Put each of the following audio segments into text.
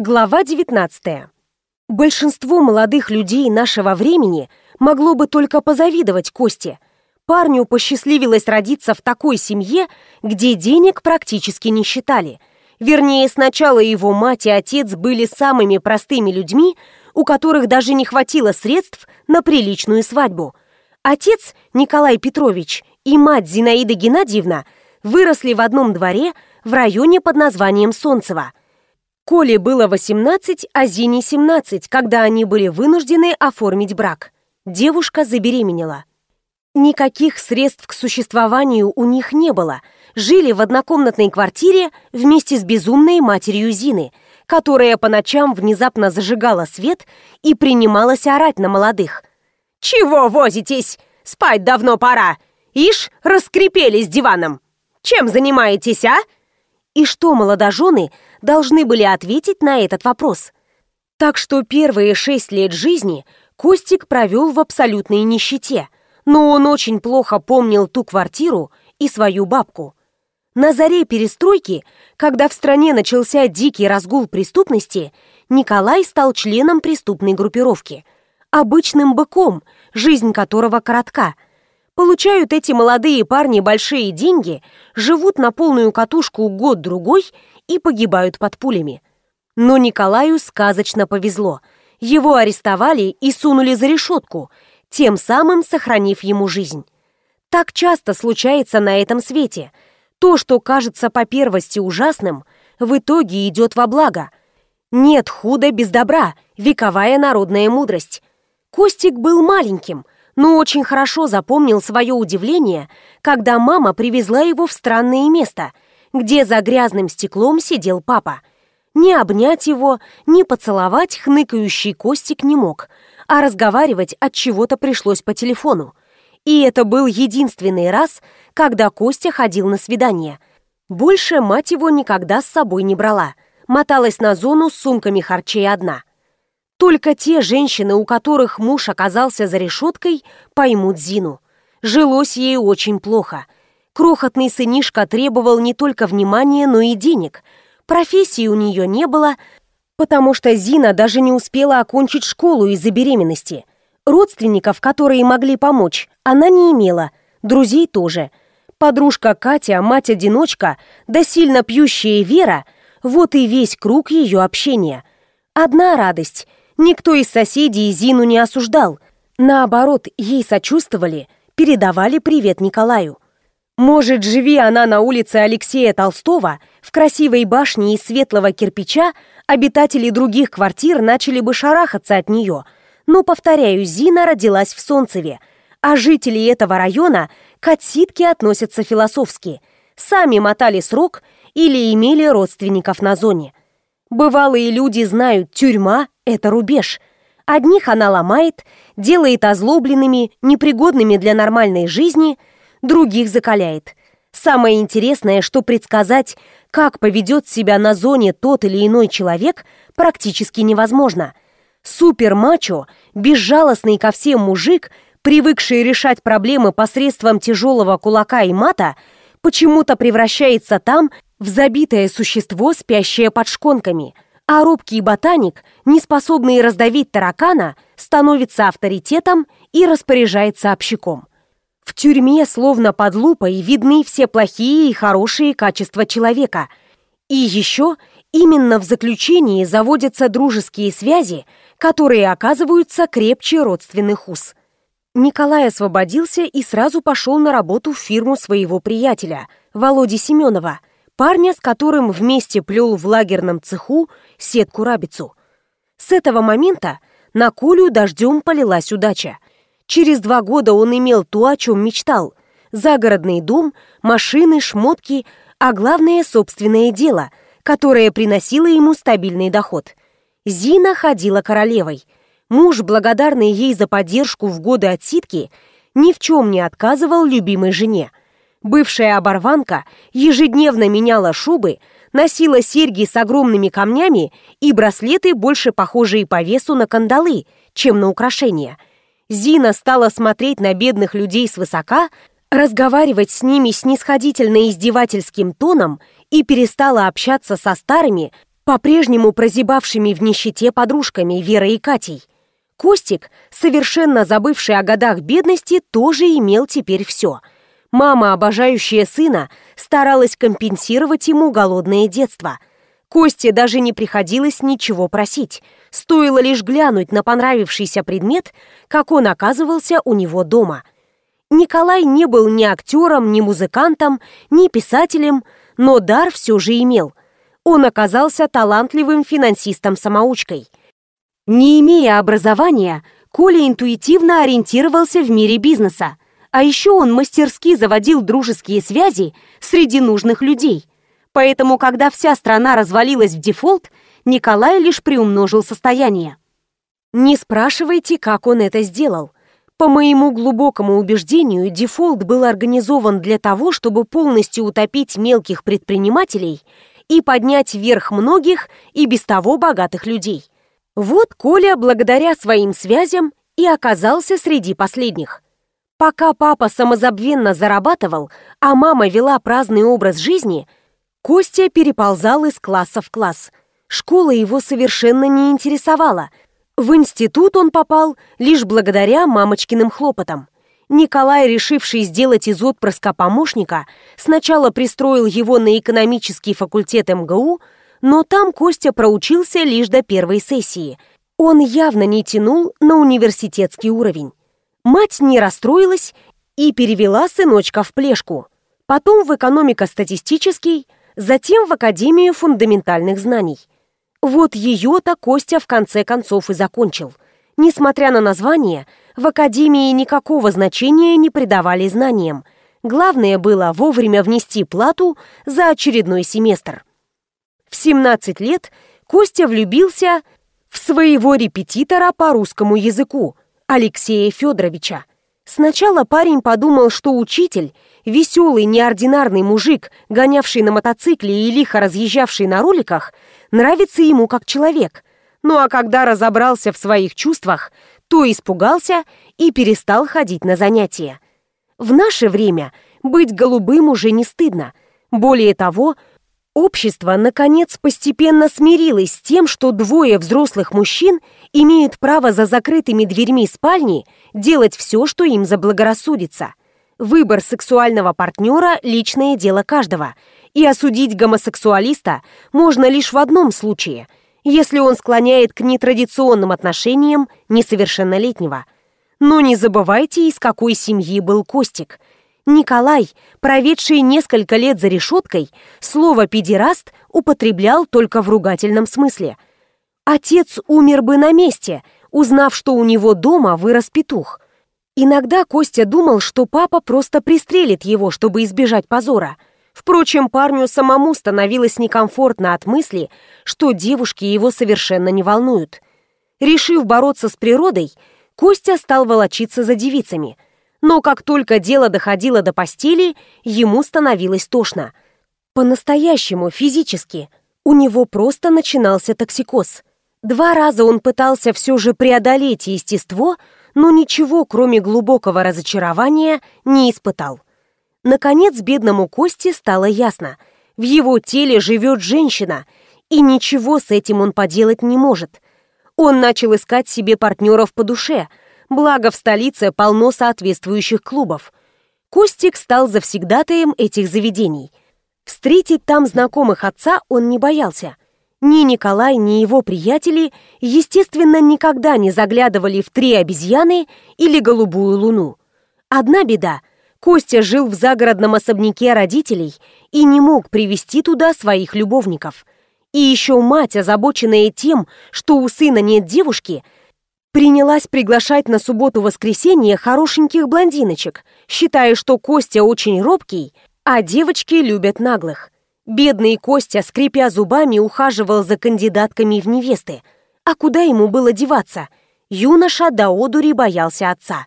Глава 19. Большинство молодых людей нашего времени могло бы только позавидовать Косте. Парню посчастливилось родиться в такой семье, где денег практически не считали. Вернее, сначала его мать и отец были самыми простыми людьми, у которых даже не хватило средств на приличную свадьбу. Отец, Николай Петрович, и мать Зинаида Геннадьевна выросли в одном дворе в районе под названием Солнцево – Коле было 18, а Зине 17, когда они были вынуждены оформить брак. Девушка забеременела. Никаких средств к существованию у них не было. Жили в однокомнатной квартире вместе с безумной матерью Зины, которая по ночам внезапно зажигала свет и принималась орать на молодых. «Чего возитесь? Спать давно пора! Ишь, раскрепелись диваном! Чем занимаетесь, а?» И что молодожены должны были ответить на этот вопрос? Так что первые шесть лет жизни Костик провел в абсолютной нищете, но он очень плохо помнил ту квартиру и свою бабку. На заре перестройки, когда в стране начался дикий разгул преступности, Николай стал членом преступной группировки. Обычным быком, жизнь которого коротка – Получают эти молодые парни большие деньги, живут на полную катушку год-другой и погибают под пулями. Но Николаю сказочно повезло. Его арестовали и сунули за решетку, тем самым сохранив ему жизнь. Так часто случается на этом свете. То, что кажется по первости ужасным, в итоге идет во благо. Нет худа без добра, вековая народная мудрость. Костик был маленьким – но очень хорошо запомнил свое удивление, когда мама привезла его в странное место, где за грязным стеклом сидел папа. Не обнять его, не поцеловать хныкающий Костик не мог, а разговаривать от чего-то пришлось по телефону. И это был единственный раз, когда Костя ходил на свидание. Больше мать его никогда с собой не брала, моталась на зону с сумками харчей одна. Только те женщины, у которых муж оказался за решеткой, поймут Зину. Жилось ей очень плохо. Крохотный сынишка требовал не только внимания, но и денег. Профессии у нее не было, потому что Зина даже не успела окончить школу из-за беременности. Родственников, которые могли помочь, она не имела, друзей тоже. Подружка Катя, мать-одиночка, да сильно пьющая Вера – вот и весь круг ее общения. Одна радость – Никто из соседей Зину не осуждал. Наоборот, ей сочувствовали, передавали привет Николаю. Может, живи она на улице Алексея Толстого, в красивой башне из светлого кирпича, обитатели других квартир начали бы шарахаться от нее. Но, повторяю, Зина родилась в Солнцеве, а жители этого района к отсидке относятся философски. Сами мотали срок или имели родственников на зоне. Бывалые люди знают, тюрьма это рубеж. Одних она ломает, делает озлобленными, непригодными для нормальной жизни, других закаляет. Самое интересное, что предсказать, как поведет себя на зоне тот или иной человек, практически невозможно. Супер-мачо, безжалостный ко всем мужик, привыкший решать проблемы посредством тяжелого кулака и мата, почему-то превращается там в забитое существо, спящее под шконками – а робкий ботаник, не способный раздавить таракана, становится авторитетом и распоряжается общаком. В тюрьме, словно под лупой, видны все плохие и хорошие качества человека. И еще именно в заключении заводятся дружеские связи, которые оказываются крепче родственных уз. Николай освободился и сразу пошел на работу в фирму своего приятеля, Володи Семенова – парня, с которым вместе плел в лагерном цеху сетку-рабицу. С этого момента на Колю дождем полилась удача. Через два года он имел то, о чем мечтал. Загородный дом, машины, шмотки, а главное – собственное дело, которое приносило ему стабильный доход. Зина ходила королевой. Муж, благодарный ей за поддержку в годы отсидки, ни в чем не отказывал любимой жене – Бывшая оборванка ежедневно меняла шубы, носила серьги с огромными камнями и браслеты, больше похожие по весу на кандалы, чем на украшения. Зина стала смотреть на бедных людей свысока, разговаривать с ними снисходительно издевательским тоном и перестала общаться со старыми, по-прежнему прозябавшими в нищете подружками Верой и Катей. Костик, совершенно забывший о годах бедности, тоже имел теперь все. Мама, обожающая сына, старалась компенсировать ему голодное детство. Косте даже не приходилось ничего просить. Стоило лишь глянуть на понравившийся предмет, как он оказывался у него дома. Николай не был ни актером, ни музыкантом, ни писателем, но дар все же имел. Он оказался талантливым финансистом-самоучкой – не имея образования, Коля интуитивно ориентировался в мире бизнеса, а еще он мастерски заводил дружеские связи среди нужных людей. Поэтому, когда вся страна развалилась в дефолт, Николай лишь приумножил состояние. Не спрашивайте, как он это сделал. По моему глубокому убеждению, дефолт был организован для того, чтобы полностью утопить мелких предпринимателей и поднять вверх многих и без того богатых людей – вот Коля, благодаря своим связям, и оказался среди последних. Пока папа самозабвенно зарабатывал, а мама вела праздный образ жизни, Костя переползал из класса в класс. Школа его совершенно не интересовала. В институт он попал лишь благодаря мамочкиным хлопотам. Николай, решивший сделать из отпрыска помощника, сначала пристроил его на экономический факультет МГУ – но там Костя проучился лишь до первой сессии. Он явно не тянул на университетский уровень. Мать не расстроилась и перевела сыночка в плешку. Потом в экономико-статистический, затем в Академию фундаментальных знаний. Вот ее-то Костя в конце концов и закончил. Несмотря на название, в Академии никакого значения не придавали знаниям. Главное было вовремя внести плату за очередной семестр. В 17 лет Костя влюбился в своего репетитора по русскому языку, Алексея Федоровича. Сначала парень подумал, что учитель, веселый, неординарный мужик, гонявший на мотоцикле и лихо разъезжавший на роликах, нравится ему как человек. Ну а когда разобрался в своих чувствах, то испугался и перестал ходить на занятия. В наше время быть голубым уже не стыдно. Более того, Общество, наконец, постепенно смирилось с тем, что двое взрослых мужчин имеют право за закрытыми дверьми спальни делать все, что им заблагорассудится. Выбор сексуального партнера – личное дело каждого, и осудить гомосексуалиста можно лишь в одном случае – если он склоняет к нетрадиционным отношениям несовершеннолетнего. Но не забывайте, из какой семьи был Костик – Николай, проведший несколько лет за решеткой, слово «педераст» употреблял только в ругательном смысле. Отец умер бы на месте, узнав, что у него дома вырос петух. Иногда Костя думал, что папа просто пристрелит его, чтобы избежать позора. Впрочем, парню самому становилось некомфортно от мысли, что девушки его совершенно не волнуют. Решив бороться с природой, Костя стал волочиться за девицами – но как только дело доходило до постели, ему становилось тошно. По-настоящему, физически. У него просто начинался токсикоз. Два раза он пытался все же преодолеть естество, но ничего, кроме глубокого разочарования, не испытал. Наконец, бедному Косте стало ясно. В его теле живет женщина, и ничего с этим он поделать не может. Он начал искать себе партнеров по душе – благо в столице полно соответствующих клубов. Костик стал завсегдатаем этих заведений. Встретить там знакомых отца он не боялся. Ни Николай, ни его приятели, естественно, никогда не заглядывали в «Три обезьяны» или «Голубую луну». Одна беда – Костя жил в загородном особняке родителей и не мог привести туда своих любовников. И еще мать, озабоченная тем, что у сына нет девушки – принялась приглашать на субботу-воскресенье хорошеньких блондиночек, считая, что Костя очень робкий, а девочки любят наглых. Бедный Костя, скрипя зубами, ухаживал за кандидатками в невесты. А куда ему было деваться? Юноша до одури боялся отца.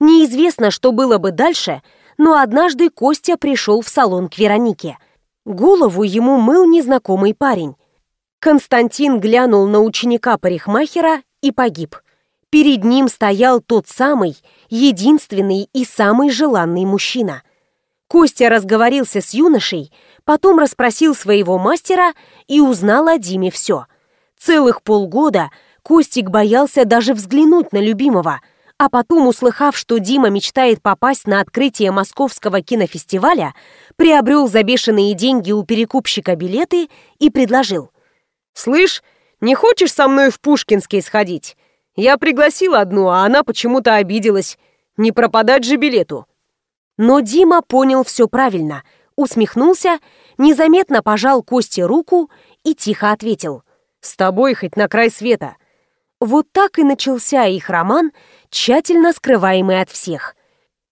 Неизвестно, что было бы дальше, но однажды Костя пришел в салон к Веронике. Голову ему мыл незнакомый парень. Константин глянул на ученика парикмахера и погиб. Перед ним стоял тот самый, единственный и самый желанный мужчина. Костя разговорился с юношей, Потом расспросил своего мастера и узнал о Диме все. Целых полгода Костик боялся даже взглянуть на любимого, а потом, услыхав, что Дима мечтает попасть на открытие московского кинофестиваля, приобрел за бешеные деньги у перекупщика билеты и предложил. «Слышь, не хочешь со мной в Пушкинский сходить? Я пригласил одну, а она почему-то обиделась. Не пропадать же билету». Но Дима понял все правильно, усмехнулся, незаметно пожал Косте руку и тихо ответил. «С тобой хоть на край света». Вот так и начался их роман, тщательно скрываемый от всех.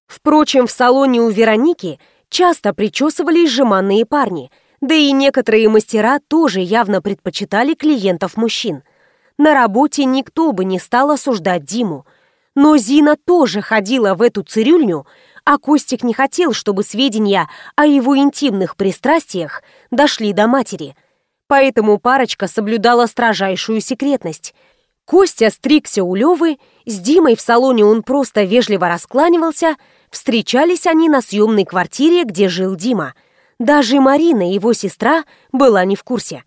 Впрочем, в салоне у Вероники часто причесывались жеманные парни, да и некоторые мастера тоже явно предпочитали клиентов мужчин. На работе никто бы не стал осуждать Диму. Но Зина тоже ходила в эту цирюльню, а Костик не хотел, чтобы сведения о его интимных пристрастиях дошли до матери. Поэтому парочка соблюдала строжайшую секретность – Костя стригся у Левы, с Димой в салоне он просто вежливо раскланивался, встречались они на съемной квартире, где жил Дима. Даже Марина, его сестра, была не в курсе.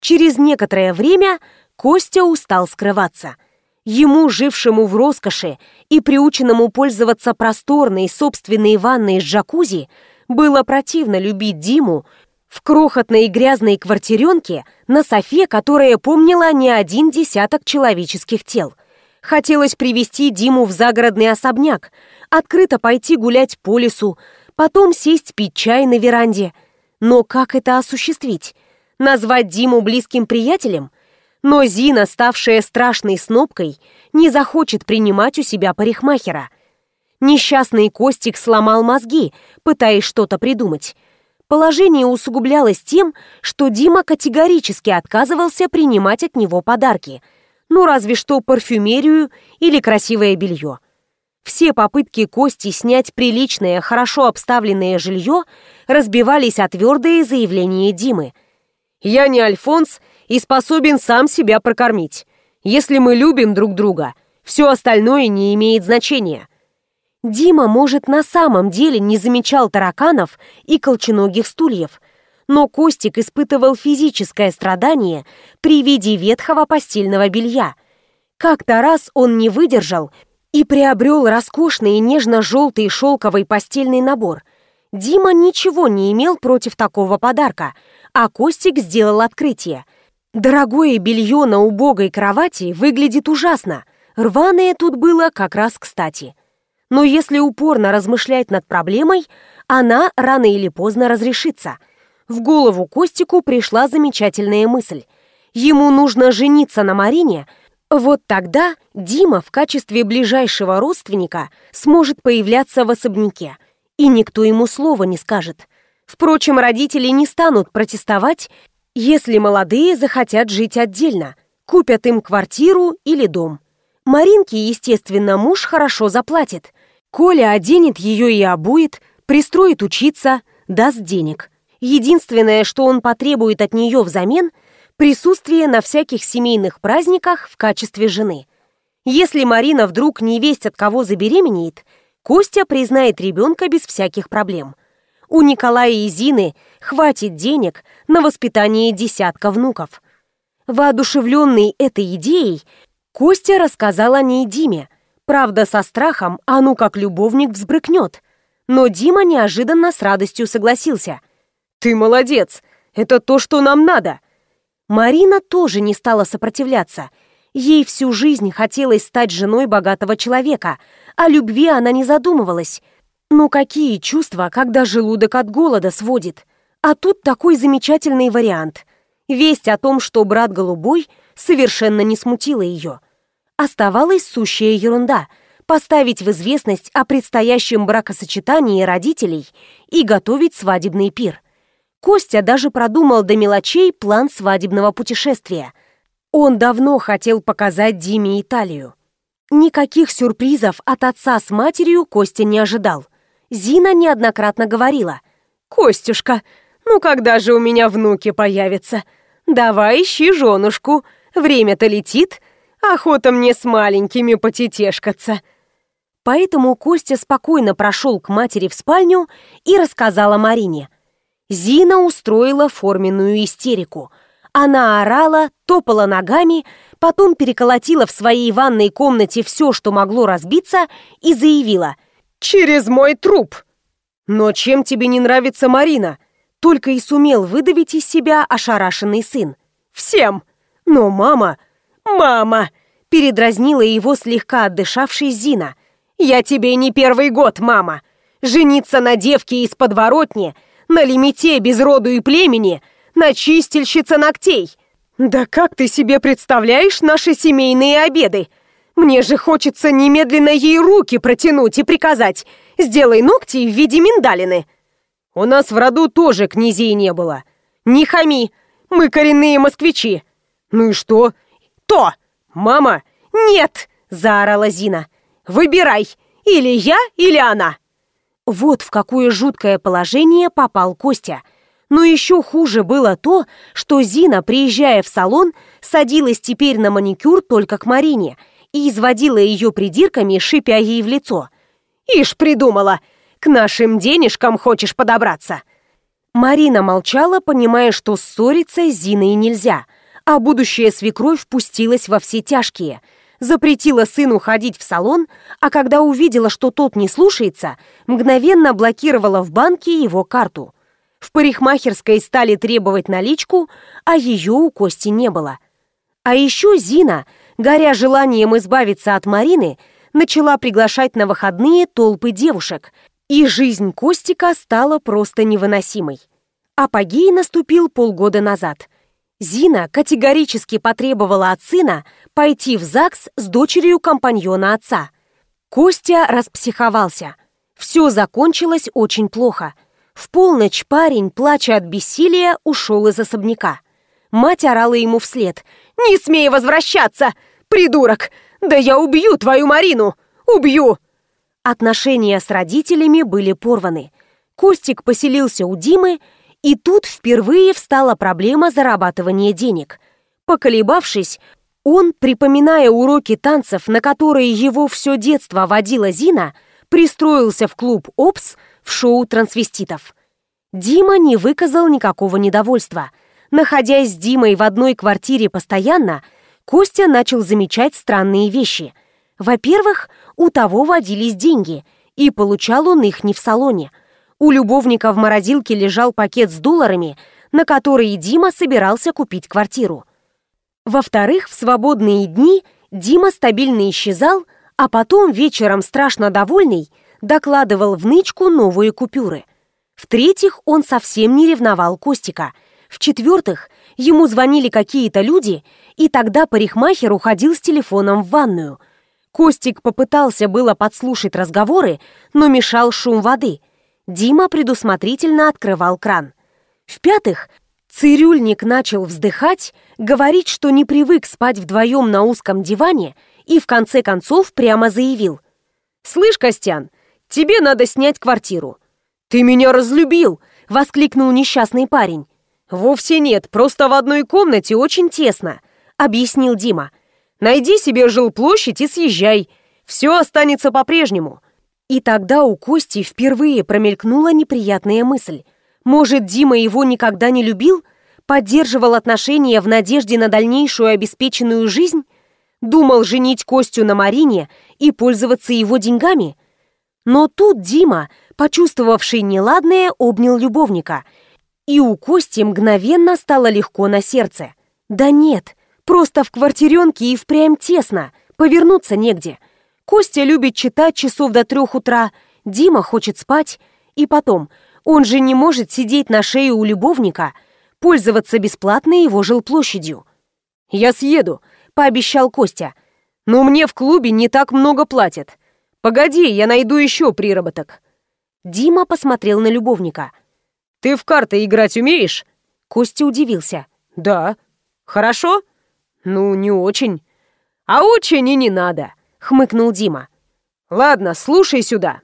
Через некоторое время Костя устал скрываться. Ему, жившему в роскоши и приученному пользоваться просторной собственной ванной с джакузи, было противно любить Диму, в крохотной грязной квартиренке на софе, которая помнила не один десяток человеческих тел. Хотелось привести Диму в загородный особняк, открыто пойти гулять по лесу, потом сесть пить чай на веранде. Но как это осуществить? Назвать Диму близким приятелем? Но Зина, ставшая страшной снопкой, не захочет принимать у себя парикмахера. Несчастный Костик сломал мозги, пытаясь что-то придумать. Положение усугублялось тем, что Дима категорически отказывался принимать от него подарки. Ну, разве что парфюмерию или красивое белье. Все попытки Кости снять приличное, хорошо обставленное жилье разбивались о твердые заявления Димы. «Я не Альфонс и способен сам себя прокормить. Если мы любим друг друга, все остальное не имеет значения. Дима, может, на самом деле не замечал тараканов и колченогих стульев, но Костик испытывал физическое страдание при виде ветхого постельного белья. Как-то раз он не выдержал и приобрел роскошный нежно-желтый шелковый постельный набор. Дима ничего не имел против такого подарка, а Костик сделал открытие. Дорогое белье на убогой кровати выглядит ужасно. Рваное тут было как раз кстати. Но если упорно размышлять над проблемой, она рано или поздно разрешится. В голову Костику пришла замечательная мысль. Ему нужно жениться на Марине, вот тогда Дима в качестве ближайшего родственника сможет появляться в особняке, и никто ему слова не скажет. Впрочем, родители не станут протестовать, если молодые захотят жить отдельно, купят им квартиру или дом. Маринке, естественно, муж хорошо заплатит – Коля оденет ее и обует, пристроит учиться, даст денег. Единственное, что он потребует от нее взамен – присутствие на всяких семейных праздниках в качестве жены. Если Марина вдруг не весть от кого забеременеет, Костя признает ребенка без всяких проблем. У Николая и Зины хватит денег на воспитание десятка внуков. Воодушевленный этой идеей, Костя рассказал о ней Диме, Правда, со страхом, а ну как любовник взбрыкнет. Но Дима неожиданно с радостью согласился. «Ты молодец! Это то, что нам надо!» Марина тоже не стала сопротивляться. Ей всю жизнь хотелось стать женой богатого человека. О любви она не задумывалась. Ну какие чувства, когда желудок от голода сводит? А тут такой замечательный вариант. Весть о том, что брат голубой, совершенно не смутила ее. Оставалась сущая ерунда – поставить в известность о предстоящем бракосочетании родителей и готовить свадебный пир. Костя даже продумал до мелочей план свадебного путешествия. Он давно хотел показать Диме Италию. Никаких сюрпризов от отца с матерью Костя не ожидал. Зина неоднократно говорила. «Костюшка, ну когда же у меня внуки появятся? Давай ищи женушку. Время-то летит, Охота мне с маленькими потетешкаться. Поэтому Костя спокойно прошел к матери в спальню и рассказал о Марине. Зина устроила форменную истерику. Она орала, топала ногами, потом переколотила в своей ванной комнате все, что могло разбиться, и заявила «Через мой труп!» «Но чем тебе не нравится Марина?» Только и сумел выдавить из себя ошарашенный сын. «Всем! Но мама... Мама!» Передразнила его слегка отдышавший Зина. «Я тебе не первый год, мама! Жениться на девке из подворотни, на лимите без роду и племени, на чистильщице ногтей! Да как ты себе представляешь наши семейные обеды? Мне же хочется немедленно ей руки протянуть и приказать «Сделай ногти в виде миндалины!» У нас в роду тоже князей не было. Не хами, мы коренные москвичи. Ну и что? То! Мама! Нет! Заорала Зина. Выбирай, или я, или она. Вот в какое жуткое положение попал Костя. Но еще хуже было то, что Зина, приезжая в салон, садилась теперь на маникюр только к Марине и изводила ее придирками, шипя ей в лицо. «Ишь, придумала! К нашим денежкам хочешь подобраться?» Марина молчала, понимая, что ссориться с Зиной нельзя, а будущая свекровь впустилась во все тяжкие. Запретила сыну ходить в салон, а когда увидела, что тот не слушается, мгновенно блокировала в банке его карту. В парикмахерской стали требовать наличку, а ее у Кости не было. А еще Зина, горя желанием избавиться от Марины, начала приглашать на выходные толпы девушек, и жизнь Костика стала просто невыносимой. Апогей наступил полгода назад. Зина категорически потребовала от сына пойти в ЗАГС с дочерью компаньона отца. Костя распсиховался. Все закончилось очень плохо. В полночь парень, плача от бессилия, ушел из особняка. Мать орала ему вслед. «Не смей возвращаться! Придурок! Да я убью твою Марину! Убью!» Отношения с родителями были порваны. Костик поселился у Димы, и тут впервые встала проблема зарабатывания денег. Поколебавшись, он, припоминая уроки танцев, на которые его все детство водила Зина, пристроился в клуб «Опс» в шоу трансвеститов. Дима не выказал никакого недовольства. Находясь с Димой в одной квартире постоянно, Костя начал замечать странные вещи. Во-первых, у того водились деньги, и получал он их не в салоне. У любовника в морозилке лежал пакет с долларами, на которые Дима собирался купить квартиру. Во-вторых, в свободные дни Дима стабильно исчезал, а потом вечером страшно довольный докладывал в нычку новые купюры. В-третьих, он совсем не ревновал Костика. В-четвертых, ему звонили какие-то люди, и тогда парикмахер уходил с телефоном в ванную – Костик попытался было подслушать разговоры, но мешал шум воды. Дима предусмотрительно открывал кран. В-пятых, цирюльник начал вздыхать, говорить, что не привык спать вдвоем на узком диване, и в конце концов прямо заявил. «Слышь, Костян, тебе надо снять квартиру». «Ты меня разлюбил!» — воскликнул несчастный парень. «Вовсе нет, просто в одной комнате очень тесно», — объяснил Дима. Найди себе жилплощадь и съезжай. Все останется по-прежнему». И тогда у Кости впервые промелькнула неприятная мысль. Может, Дима его никогда не любил? Поддерживал отношения в надежде на дальнейшую обеспеченную жизнь? Думал женить Костю на Марине и пользоваться его деньгами? Но тут Дима, почувствовавший неладное, обнял любовника. И у Кости мгновенно стало легко на сердце. Да нет, Просто в квартиренке и впрямь тесно, повернуться негде. Костя любит читать часов до трех утра, Дима хочет спать. И потом, он же не может сидеть на шее у любовника, пользоваться бесплатно его жилплощадью. «Я съеду», — пообещал Костя. «Но мне в клубе не так много платят. Погоди, я найду еще приработок». Дима посмотрел на любовника. «Ты в карты играть умеешь?» Костя удивился. «Да». «Хорошо?» «Ну, не очень». «А очень и не надо», — хмыкнул Дима. «Ладно, слушай сюда.